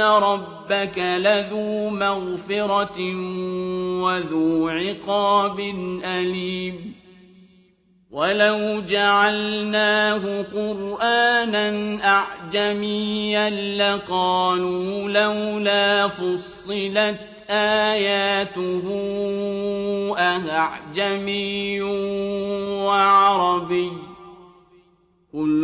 ربك لذو مغفرة وذو عقاب أليم ولو جعلناه قرآنا أعجميا لقالوا لولا فصلت آياته أهعجمي وعربي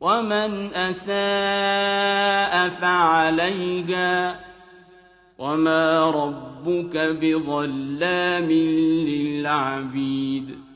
ومن أساء فعليها وما ربك بظلام للعبيد